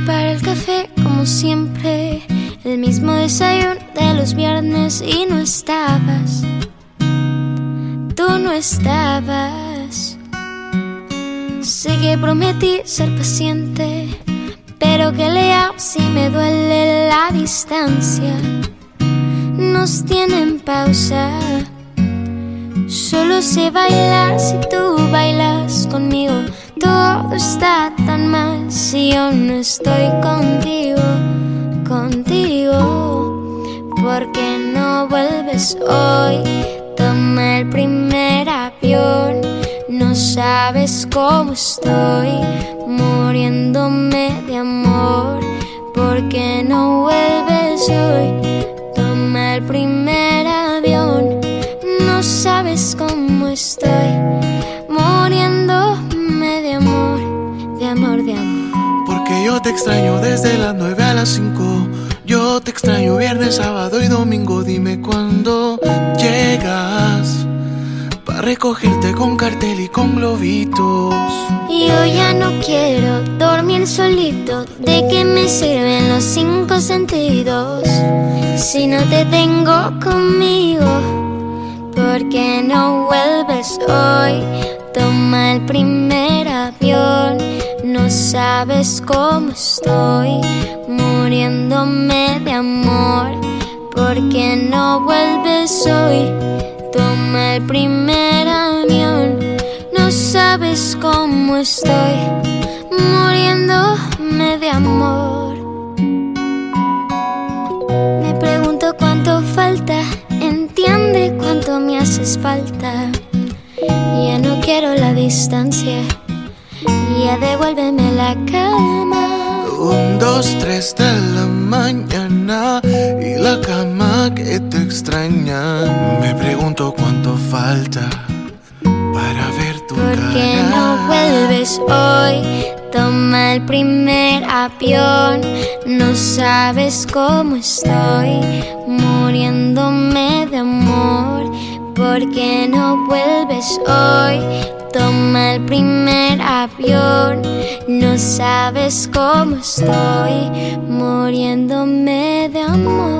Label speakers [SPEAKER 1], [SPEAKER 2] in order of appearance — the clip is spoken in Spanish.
[SPEAKER 1] Prepara el café como siempre, el mismo desayuno de los viernes y no estabas. Tú no estabas. Sé que prometí ser paciente, pero que le hago si me duele la distancia. Nos tienen pausa. Solo sé bailar si tú bailas conmigo. Todo está tan mal si yo no estoy contigo, contigo. Porque no vuelves hoy? Toma el primer avión. No sabes cómo estoy, muriéndome de amor.
[SPEAKER 2] Yo te extraño desde las 9 a las 5. Yo te extraño viernes, sábado y domingo. Dime cuándo llegas. Para recogerte con cartel y con globitos.
[SPEAKER 1] Yo ya no quiero dormir solito. ¿De qué me sirven los cinco sentidos? Si no te tengo conmigo. Porque no vuelves hoy? Toma el primer avión. No sabes cómo estoy, muriéndome de amor. Porque no vuelves hoy? Toma el primer avión. No sabes cómo estoy, muriéndome de amor. Me pregunto cuánto falta, entiende cuánto me haces falta. Ya no quiero la distancia, ya devuélveme la calma.
[SPEAKER 2] Un, dos, tres de la mañana y la cama que te extraña. Me pregunto cuánto falta para ver tu
[SPEAKER 1] ¿Por qué
[SPEAKER 2] cara.
[SPEAKER 1] no vuelves hoy? Toma el primer avión. No sabes cómo estoy, muriéndome de amor. ¿Por qué no vuelves hoy? El primer avión. No sabes cómo estoy, muriéndome de amor.